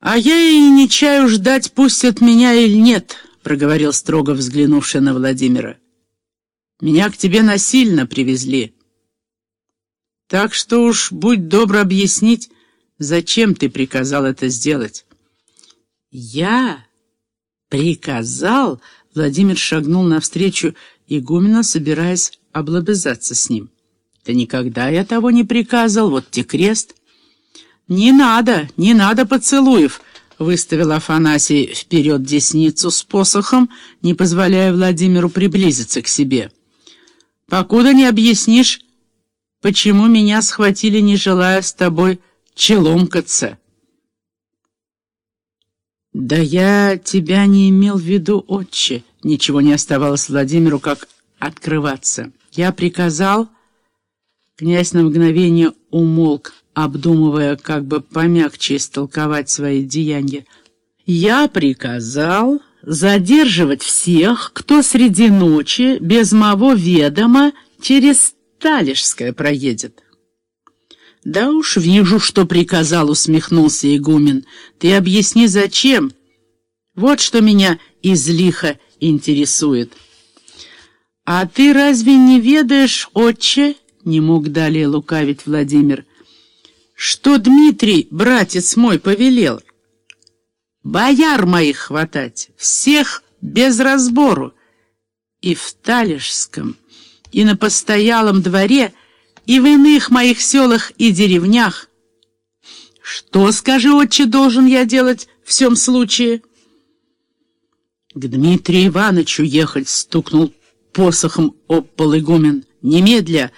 «А я и не чаю ждать, пустят меня или нет», — проговорил строго взглянувший на Владимира. «Меня к тебе насильно привезли. Так что уж будь добр объяснить, зачем ты приказал это сделать». «Я приказал?» — Владимир шагнул навстречу игумена, собираясь облобызаться с ним. «Да никогда я того не приказал, вот те крест». «Не надо, не надо поцелуев!» — выставил Афанасий вперед десницу с посохом, не позволяя Владимиру приблизиться к себе. «Покуда не объяснишь, почему меня схватили, не желая с тобой челомкаться?» «Да я тебя не имел в виду, отче!» Ничего не оставалось Владимиру, как открываться. «Я приказал...» Князь на мгновение умолк, обдумывая, как бы помягче истолковать свои деяния. «Я приказал задерживать всех, кто среди ночи без моего ведома через Талишское проедет». «Да уж вижу, что приказал», — усмехнулся игумен. «Ты объясни, зачем? Вот что меня излихо интересует». «А ты разве не ведаешь, отче?» — не мог далее лукавить Владимир что Дмитрий, братец мой, повелел. Бояр моих хватать, всех без разбору. И в Талишском, и на постоялом дворе, и в иных моих селах и деревнях. Что, скажи, отче, должен я делать в всем случае? К Дмитрию Ивановичу ехать, стукнул посохом об пол игумен. Немедля,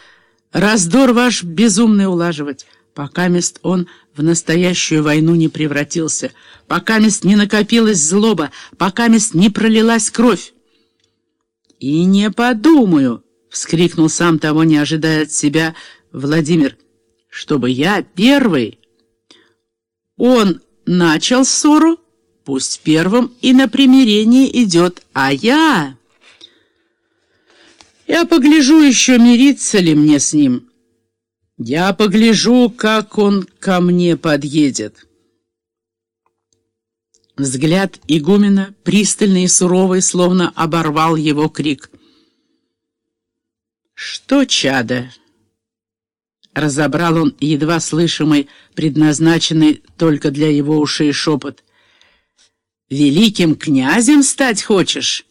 раздор ваш безумный улаживать пока мест он в настоящую войну не превратился, пока мест не накопилась злоба, пока мест не пролилась кровь. «И не подумаю!» — вскрикнул сам того, не ожидая от себя Владимир. «Чтобы я первый!» «Он начал ссору, пусть первым и на примирение идет, а я...» «Я погляжу еще, мириться ли мне с ним». Я погляжу, как он ко мне подъедет. Взгляд игумена, пристальный и суровый, словно оборвал его крик. «Что, чадо?» Разобрал он едва слышимый, предназначенный только для его ушей шепот. «Великим князем стать хочешь?»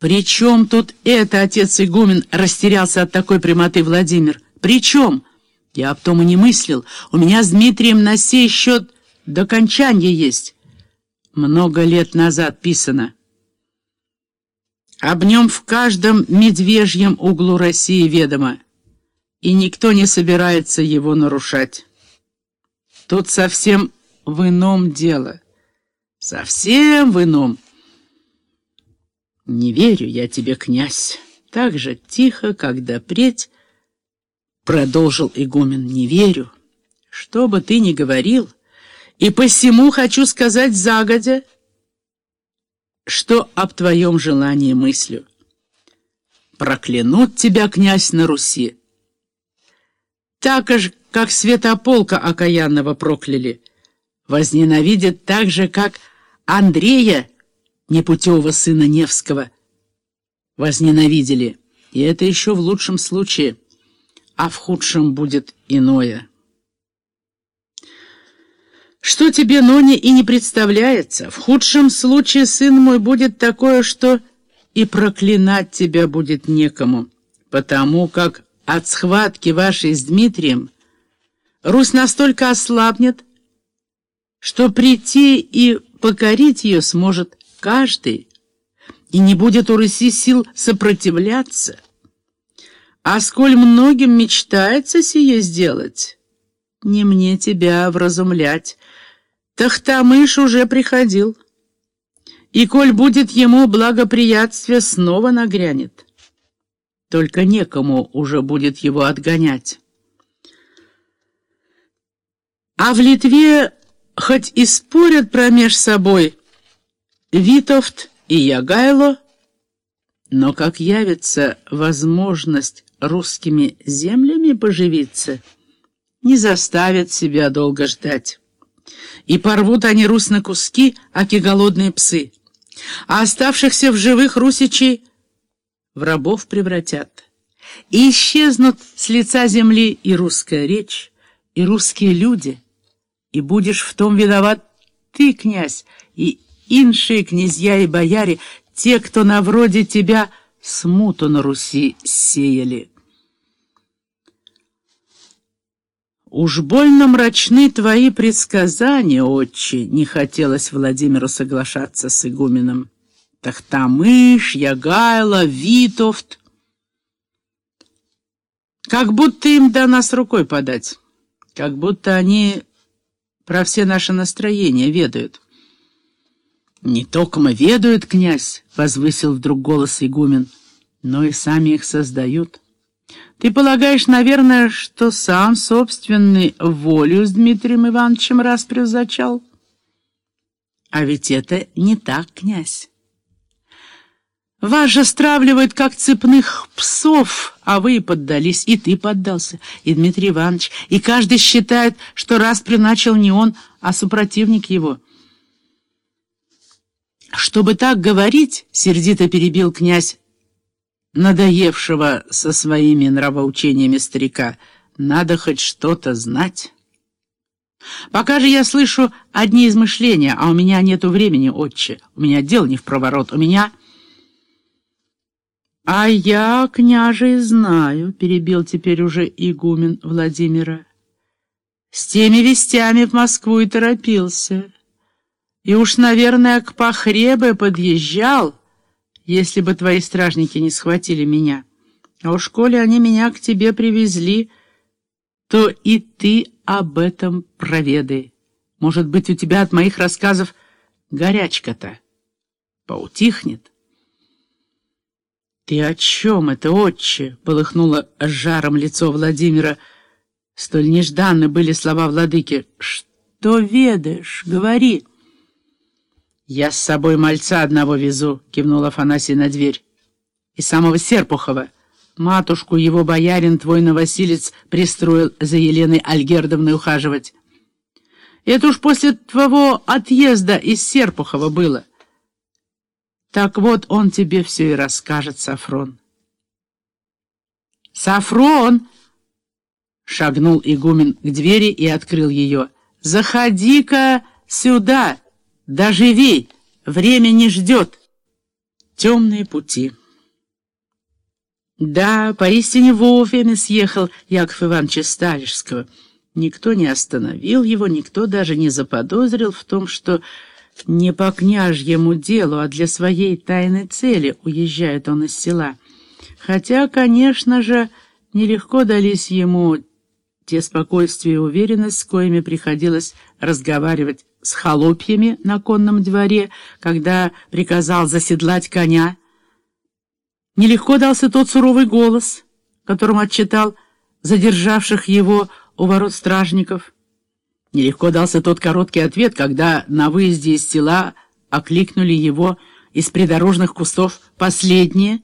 «При чем тут это, отец игумен?» — растерялся от такой прямоты Владимир. «При чем?» «Я об том и не мыслил. У меня с Дмитрием на сей счет до кончания есть. Много лет назад писано. Об нем в каждом медвежьем углу России ведомо, и никто не собирается его нарушать. Тут совсем в ином дело. Совсем в ином». «Не верю я тебе, князь!» Так же тихо, когда предь, продолжил игумен, «Не верю, что бы ты ни говорил, и посему хочу сказать загодя, что об твоем желании мыслю. Проклянут тебя, князь, на Руси. Так же, как святополка окаянного прокляли, возненавидят так же, как Андрея, непутевого сына Невского, возненавидели. И это еще в лучшем случае, а в худшем будет иное. Что тебе, Ноне, и не представляется. В худшем случае, сын мой, будет такое, что и проклинать тебя будет некому, потому как от схватки вашей с Дмитрием Русь настолько ослабнет, что прийти и покорить ее сможет каждый, и не будет у Руси сил сопротивляться. А сколь многим мечтается сие сделать, не мне тебя вразумлять. Тахтамыш уже приходил, и коль будет ему благоприятствие, снова нагрянет. Только некому уже будет его отгонять. А в Литве хоть и спорят промеж собой, Витовт и Ягайло, но как явится возможность русскими землями поживиться, не заставят себя долго ждать. И порвут они Русь на куски, аки голодные псы. А оставшихся в живых русичей в рабов превратят. И исчезнут с лица земли и русская речь, и русские люди. И будешь в том виноват ты, князь, и иншие князья и бояре, те, кто на вроде тебя смуту на Руси сеяли. «Уж больно мрачны твои предсказания, отче!» — не хотелось Владимиру соглашаться с игуменом. Тахтамыш, Ягайло, Витовт. Как будто им до нас рукой подать. Как будто они про все наши настроения ведают. «Не только мы ведают, князь», — возвысил вдруг голос игумен, — «но и сами их создают». Ты полагаешь, наверное, что сам собственный волю с Дмитрием Ивановичем распрю зачал? А ведь это не так, князь. Вас же стравливают, как цепных псов, а вы и поддались, и ты поддался, и Дмитрий Иванович, и каждый считает, что распрю начал не он, а супротивник его. Чтобы так говорить, сердито перебил князь, надоевшего со своими нравоучениями старика. Надо хоть что-то знать. Пока же я слышу одни измышления, а у меня нету времени, отче. У меня дел не в проворот, у меня... «А я, княже, знаю», — перебил теперь уже игумен Владимира. «С теми вестями в Москву и торопился. И уж, наверное, к Похребе подъезжал» если бы твои стражники не схватили меня. А уж коли они меня к тебе привезли, то и ты об этом проведай. Может быть, у тебя от моих рассказов горячка-то поутихнет. «Ты о чем это, отче?» — полыхнуло жаром лицо Владимира. Столь нежданны были слова владыки. «Что ведаешь? Говори!» «Я с собой мальца одного везу», — кивнул Афанасий на дверь. «И самого Серпухова. Матушку его боярин твой новосилец пристроил за Еленой Альгердовной ухаживать. Это уж после твоего отъезда из Серпухова было. Так вот он тебе все и расскажет, Сафрон». «Сафрон!» — шагнул игумен к двери и открыл ее. «Заходи-ка сюда!» Доживи, время не ждет. Темные пути. Да, поистине вовремя съехал Яков Иванович Сталишского. Никто не остановил его, никто даже не заподозрил в том, что не по княжьему делу, а для своей тайной цели уезжает он из села. Хотя, конечно же, нелегко дались ему те спокойствие и уверенность, с коими приходилось разговаривать с холопьями на конном дворе, когда приказал заседлать коня. Нелегко дался тот суровый голос, которым отчитал задержавших его у ворот стражников. Нелегко дался тот короткий ответ, когда на выезде из села окликнули его из придорожных кустов последние.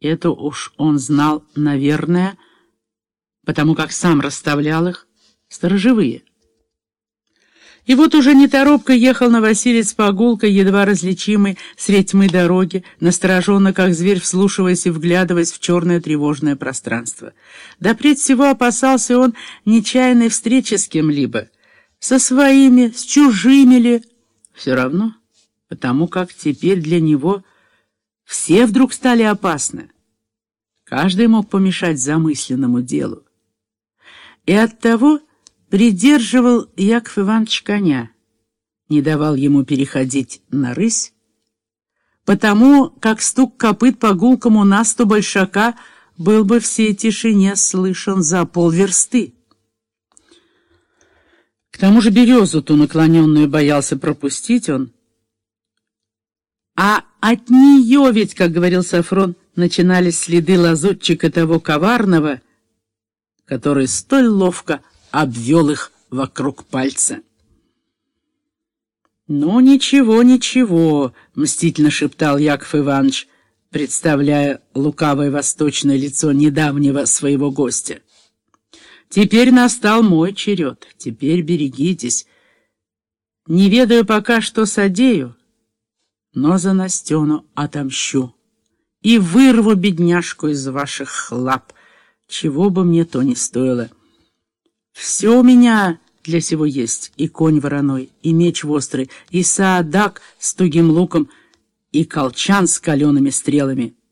Это уж он знал, наверное, потому как сам расставлял их, сторожевые. И вот уже неторопко ехал на Василец по гулкой, едва различимой средь тьмы дороги, настороженно, как зверь, вслушиваясь и вглядываясь в черное тревожное пространство. Да пред всего опасался он нечаянной встречи с кем-либо, со своими, с чужими ли, все равно, потому как теперь для него все вдруг стали опасны. Каждый мог помешать замысленному делу. И оттого придерживал Яков Иванович коня, не давал ему переходить на рысь, потому как стук копыт по гулкому насту большака был бы всей тишине слышен за полверсты. К тому же березу-ту наклоненную боялся пропустить он. А от нее ведь, как говорил Сафрон, начинались следы лазутчика того коварного, который столь ловко обвел их вокруг пальца. «Ну, ничего, ничего», — мстительно шептал Яков Иванович, представляя лукавое восточное лицо недавнего своего гостя. «Теперь настал мой черед. Теперь берегитесь. Не ведаю пока, что содею, но за Настену отомщу и вырву бедняжку из ваших лап, чего бы мне то ни стоило. Все у меня для сего есть, и конь вороной, и меч вострый, и саадак с тугим луком, и колчан с калеными стрелами —